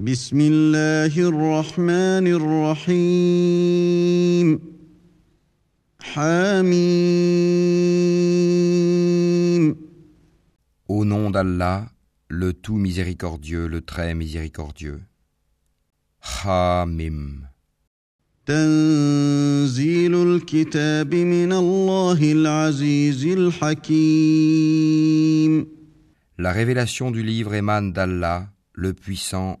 بسم الله الرحمن الرحيم حميم Au nom d'Allah, le tout miséricordieux, le très miséricordieux. Hamim. تنزيل الكتاب من الله العزيز الحكيم La révélation du livre émane d'Allah, le puissant,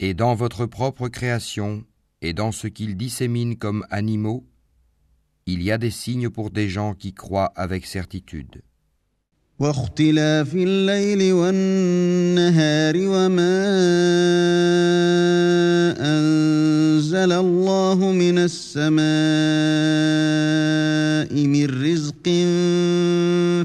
Et dans votre propre création, et dans ce qu'ils disséminent comme animaux, il y a des signes pour des gens qui croient avec certitude. واختلاف الليل والنهار وما أنزل الله من السماء من رزق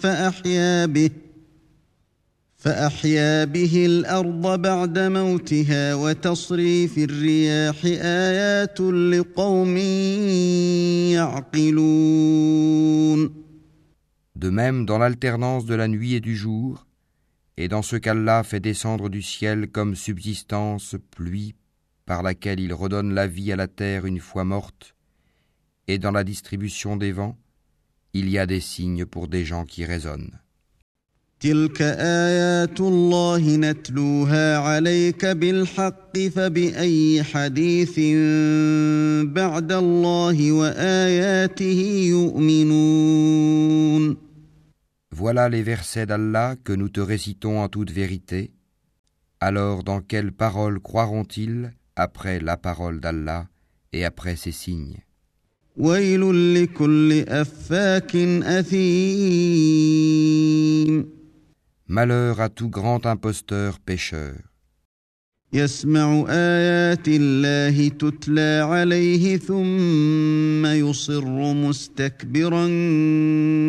فأحيا به فأحيا به الأرض بعد موتها وتصريف الرياح آيات لقوم يعقلون De même dans l'alternance de la nuit et du jour, et dans ce qu'Allah fait descendre du ciel comme subsistance pluie par laquelle il redonne la vie à la terre une fois morte, et dans la distribution des vents, il y a des signes pour des gens qui raisonnent. تلك آيات الله نتلوها عليك بالحق فبأي حديث بعد الله وآياته يؤمنون Voilà les versets d'Allah que nous te récitons en toute vérité. Alors dans quelles paroles croiront-ils après la parole d'Allah et après ses signes ويل لكل أفاك أثيم Malheur à tout grand imposteur pécheur, يسمع آيات الله تتلى عليه ثم يصر مستكبرا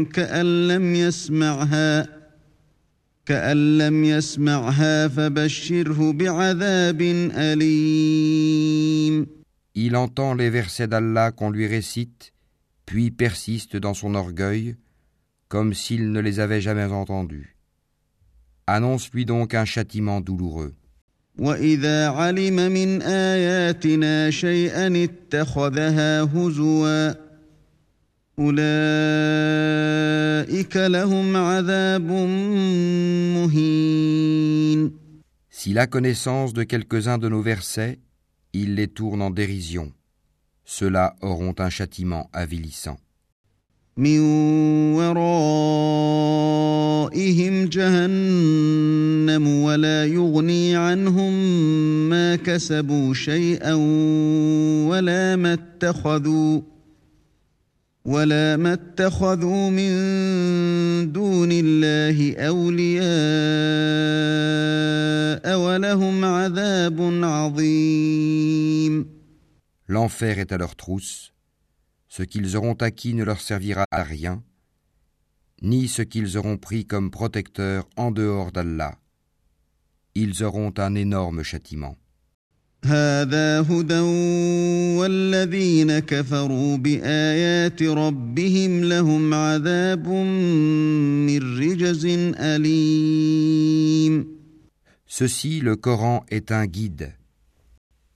كأن لم يسمعها كأن لم يسمعها فبشره بعذاب أليم il entend les versets d'Allah qu'on lui récite, puis persiste dans son orgueil, comme s'il ne les avait jamais entendus. Annonce-lui donc un châtiment douloureux. S'il a connaissance de quelques-uns de nos versets, il les tourne en dérision. Ceux-là auront un châtiment avilissant. من ورائهم جهنم ولا يغني عنهم ما كسبوا شيئا ولا ما اتخذوا ولا ما اتخذوا من دون الله أولياء ولهم عذاب عظيم L'enfer est à leur trousse. Ce qu'ils auront acquis ne leur servira à rien, ni ce qu'ils auront pris comme protecteur en dehors d'Allah. Ils auront un énorme châtiment. هذا هدى والذين كفروا بآيات ربهم لهم عذاب من رجز أليم Ceci, le Coran, est un guide.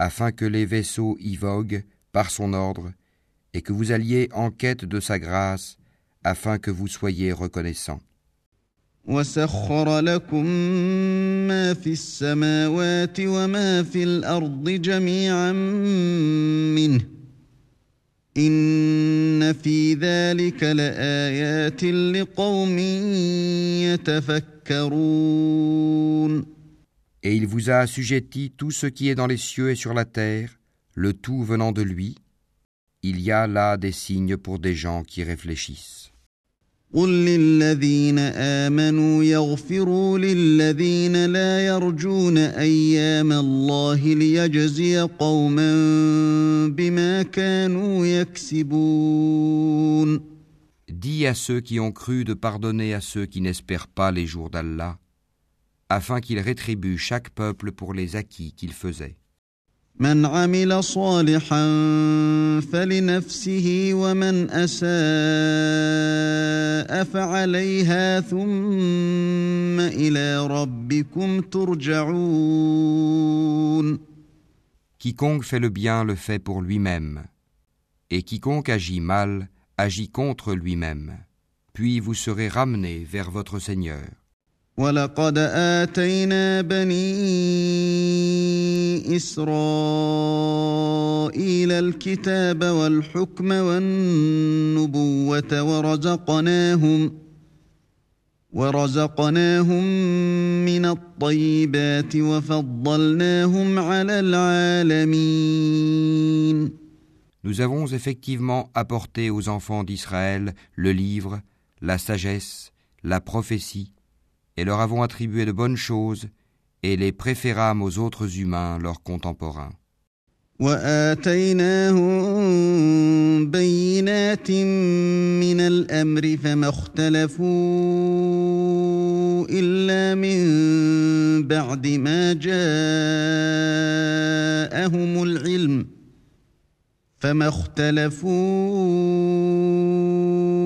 afin que les vaisseaux y voguent par son ordre, et que vous alliez en quête de sa grâce, afin que vous soyez reconnaissants. وسخر لكم ما في السماوات وما في الارض جميعا منه ان في ذلك لايات لقوم يتفكرون Et il vous a assujetti tout ce qui est dans les cieux et sur la terre, le tout venant de lui. Il y a là des signes pour des gens qui réfléchissent. قل للذين امنوا يغفروا للذين لا يرجون ايام الله ليجزي قوما بما كانوا يكسبون Dis à ceux qui ont cru de pardonner à ceux qui n'espèrent pas les jours d'Allah, afin qu'il rétribue chaque peuple pour les acquis qu'il faisait. من عمل صالحا فلنفسه ومن اساء فعليها ثم الى ربكم ترجعون Quiconque fait le bien le fait pour lui-même, et quiconque agit mal agit contre lui-même. Puis vous serez ramenés vers votre Seigneur. ولقد آتينا بني إسرائيل الكتاب والحكم والنبوة ورزقناهم ورزقناهم من الطيبات وفضلناهم على العالمين. Nous avons effectivement apporté aux enfants d'Israël le livre, la sagesse, la prophétie, et leur avons attribué de bonnes choses, et les préférâmes aux autres humains, leurs contemporains. واتيناهم بينات من الامر فما اختلفوا الا من بعد ما جاءهم العلم فما اختلفوا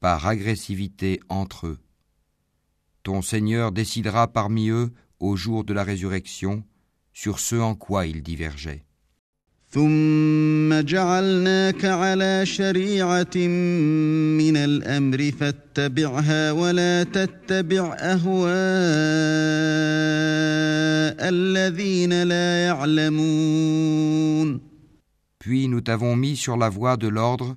par agressivité entre eux. Ton Seigneur décidera parmi eux, au jour de la résurrection, sur ce en quoi ils divergeaient. ثم جعلناك على شريعه من الامر فاتبعها ولا تتبع اهواء الذين لا يعلمون Puis nous t'avons mis sur la voie de l'ordre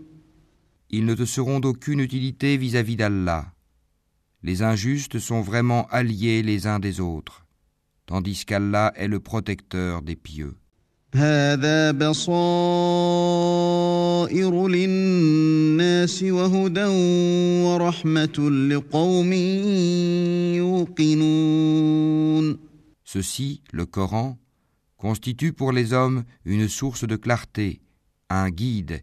Ils ne te seront d'aucune utilité vis-à-vis d'Allah. Les injustes sont vraiment alliés les uns des autres, tandis qu'Allah est le protecteur des pieux. هذا بصائر للناس وهدى ورحمة لقوم يوقنون Ceci, le Coran, constitue pour les hommes une source de clarté, un guide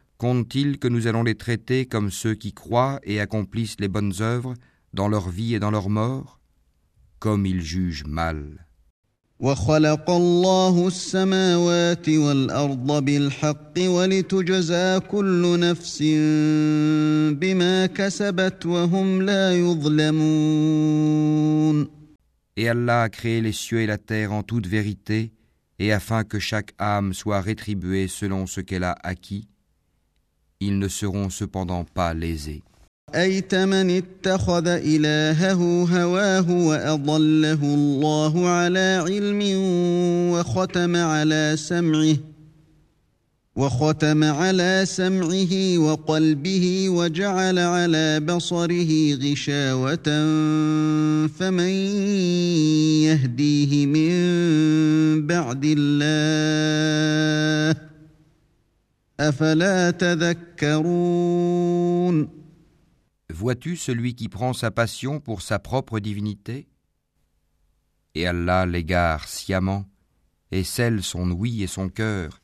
Compte-t-il que nous allons les traiter comme ceux qui croient et accomplissent les bonnes œuvres dans leur vie et dans leur mort? Comme ils jugent mal. Et Allah a créé les cieux et la terre en toute vérité, et afin que chaque âme soit rétribuée selon ce qu'elle a acquis, ils ne seront cependant pas lésés. أيتمن اتخذ إلهه هواه وأضله الله على علم وختم على سمعه وختم على سمعه وقلبه وجعل على بصره غشاوة فمن يهديه من بعد الله ۖ Vois-tu celui qui prend sa passion pour sa propre divinité? Et Allah l'égare sciemment et scelle son ouïe et son cœur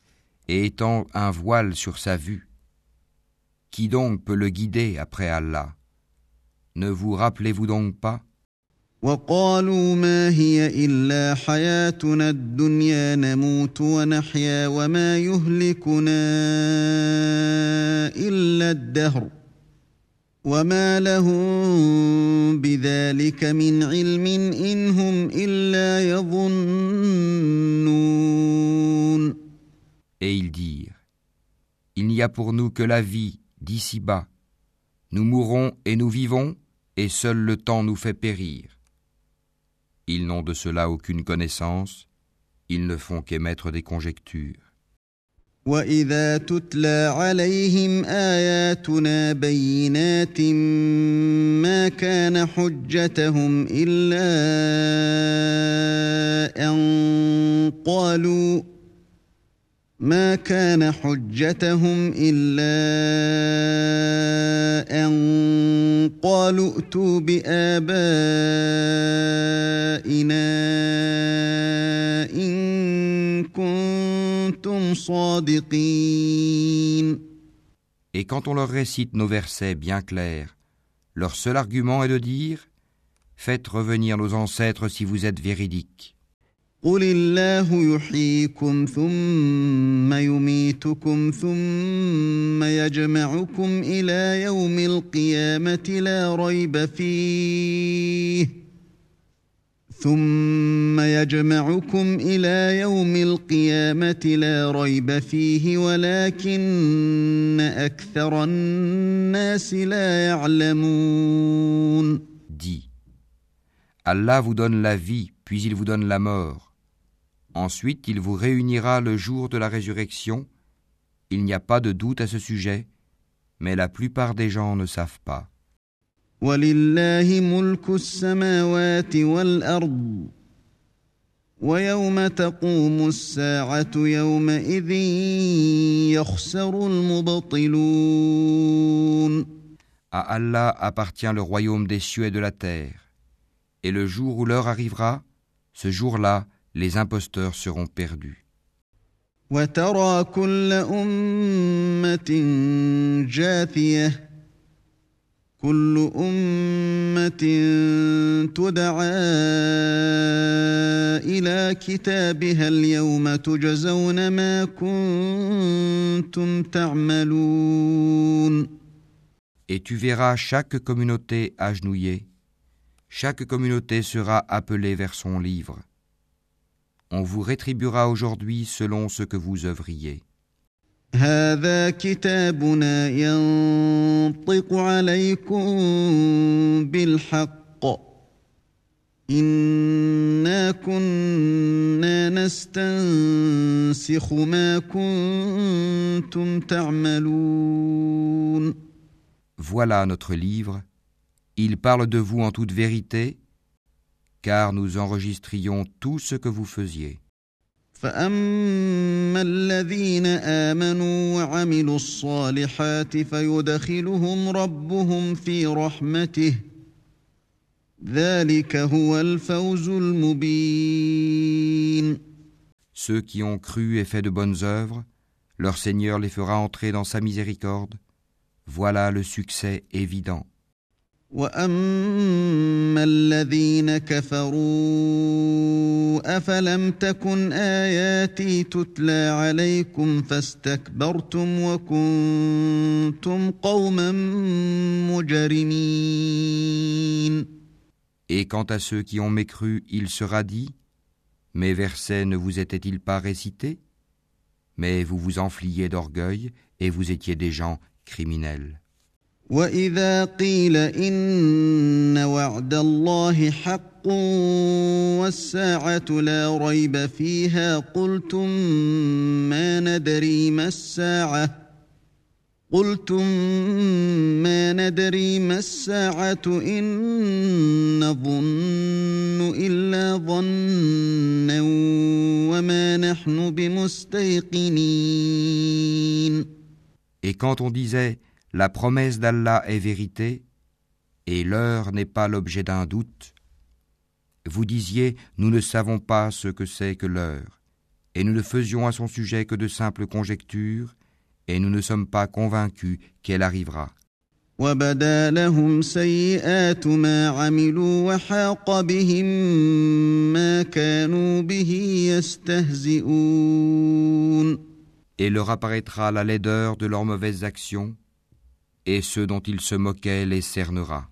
et étend un voile sur sa vue. Qui donc peut le guider après Allah? Ne vous rappelez-vous donc pas? وقالوا ما هي إلا حياتنا الدنيا نموت ونحيا وما يهلكنا إلا الدهر وما لهم بذلك من علم إن هم إلا يظنون Et ils dirent, Il n'y a pour nous que la vie d'ici-bas. Nous mourons et nous vivons, et seul le temps nous fait périr. Ils n'ont de cela aucune connaissance, ils ne font qu'émettre des conjectures. ما كان حجتهم إلا أن قالوا ائتوا بآبائنا إن كنتم صادقين Et quand on leur récite nos versets bien clairs, leur seul argument est de dire Faites revenir nos ancêtres si vous êtes véridiques. قل الله يحييكم ثم يميتكم ثم يجمعكم إلى يوم القيامه لا ريب فيه ثم يجمعكم إلى يوم القيامه لا ريب فيه ولكن أكثر الناس لا يعلمون Dis, Allah vous donne la vie, puis il vous donne la mort. Ensuite, il vous réunira le jour de la résurrection. Il n'y a pas de doute à ce sujet, mais la plupart des gens ne savent pas. À Allah appartient le royaume des cieux et de la terre. Et le jour où l'heure arrivera, ce jour-là, les imposteurs seront perdus. وترى كل أمة جاثية كل أمة تدعى إلى كتابها اليوم تجزون ما كنتم تعملون Et tu verras chaque communauté agenouillée, chaque communauté sera appelée vers son livre on vous rétribuera aujourd'hui selon ce que vous œuvriez. Voilà notre livre. Il parle de vous en toute vérité car nous enregistrions tout ce que vous faisiez. Ceux qui ont cru et fait de bonnes œuvres, leur Seigneur les fera entrer dans sa miséricorde. Voilà le succès évident. واما الذين كفروا افلم تكن اياتي تتلى عليكم فاستكبرتم وكنتم قوما مجرمين Et quant à ceux qui ont mécru, il sera dit Mes versets ne vous étaient-ils pas récités Mais vous vous enfliez d'orgueil et vous étiez des gens criminels. واذا قيل ان وعد الله حق والساعة لا ريب فيها قلتم ما ندري ما الساعة قلتم ما ندري ما الساعة ان نظن الا ظنا وما نحن بمستيقنين Et quand on disait La promesse d'Allah est vérité, et l'heure n'est pas l'objet d'un doute. Vous disiez, nous ne savons pas ce que c'est que l'heure, et nous ne faisions à son sujet que de simples conjectures, et nous ne sommes pas convaincus qu'elle arrivera. Et leur apparaîtra la laideur de leurs mauvaises actions, et ceux dont il se moquait les cernera.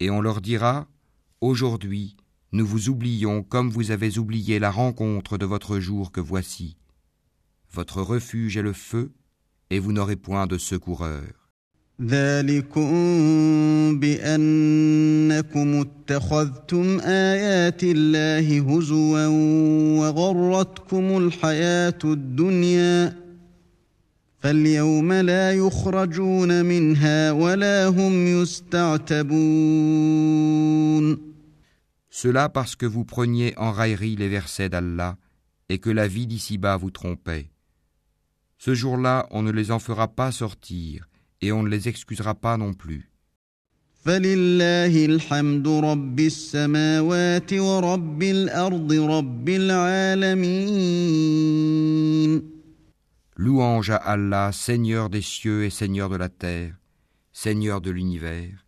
Et on leur dira, aujourd'hui, nous vous oublions comme vous avez oublié la rencontre de votre jour que voici votre refuge est le feu, et vous n'aurez point de secoureur. Cela parce que vous preniez en raillerie les versets d'Allah et que la vie d'ici-bas vous trompait. Ce jour-là, on ne les en fera pas sortir et on ne les excusera pas non plus. Louange à Allah, Seigneur des cieux et Seigneur de la terre, Seigneur de l'univers.